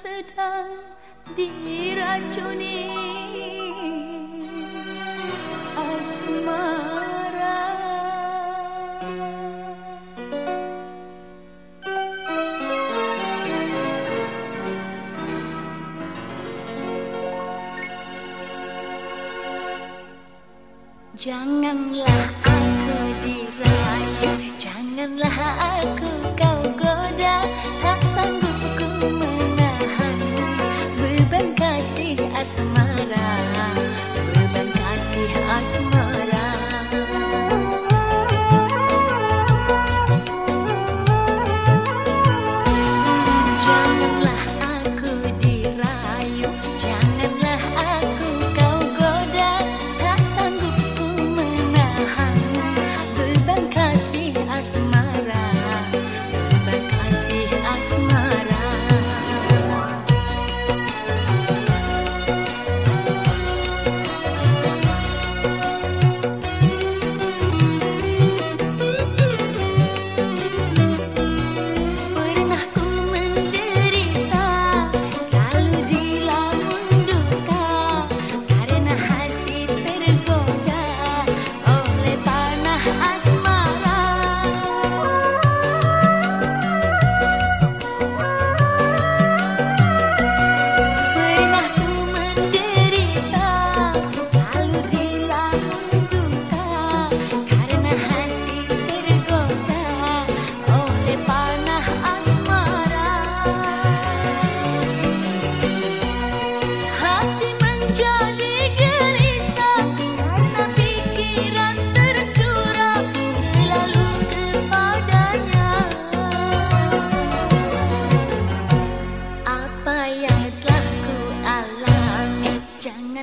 sedang diracuni. Asmara. Janganlah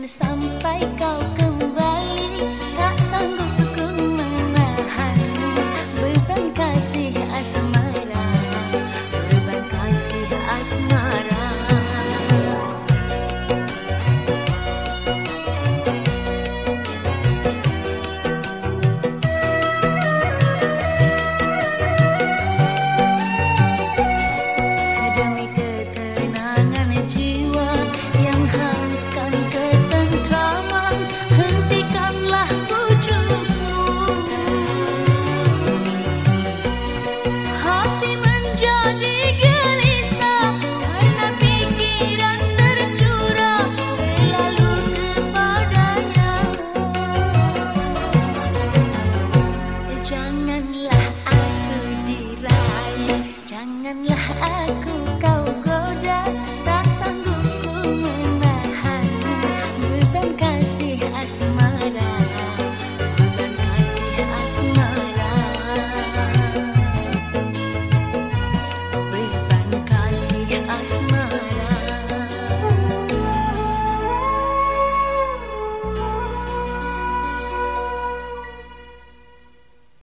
三百糕。Janganlah aku Janganlah aku kau goda.